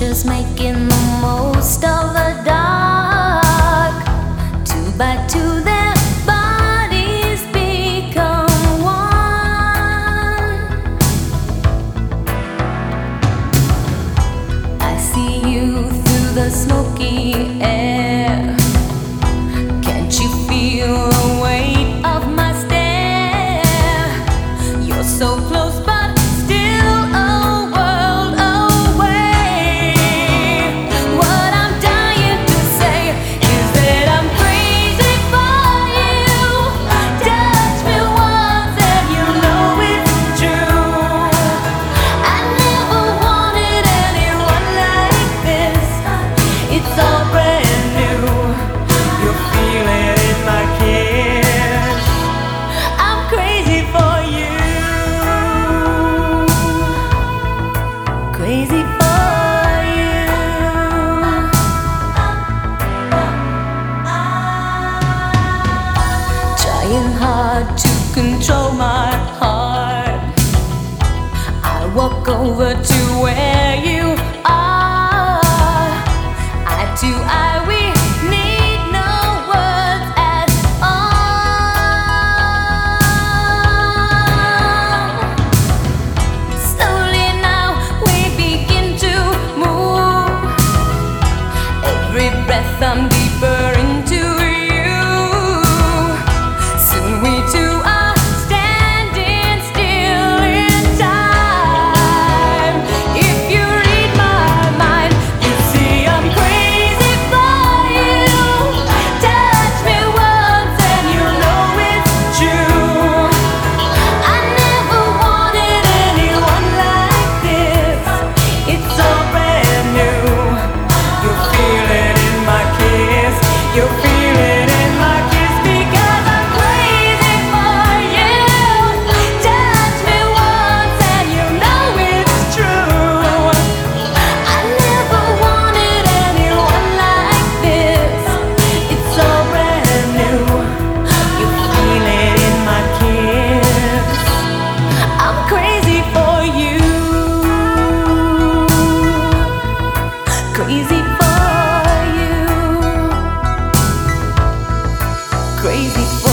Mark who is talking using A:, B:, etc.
A: just making the most of the dark. Two by two, their bodies become one. I see you through the smoky air. control my heart. I walk over to where you are. I do, I we need no words at all. Slowly now we begin to move. Every breath I'm crazy.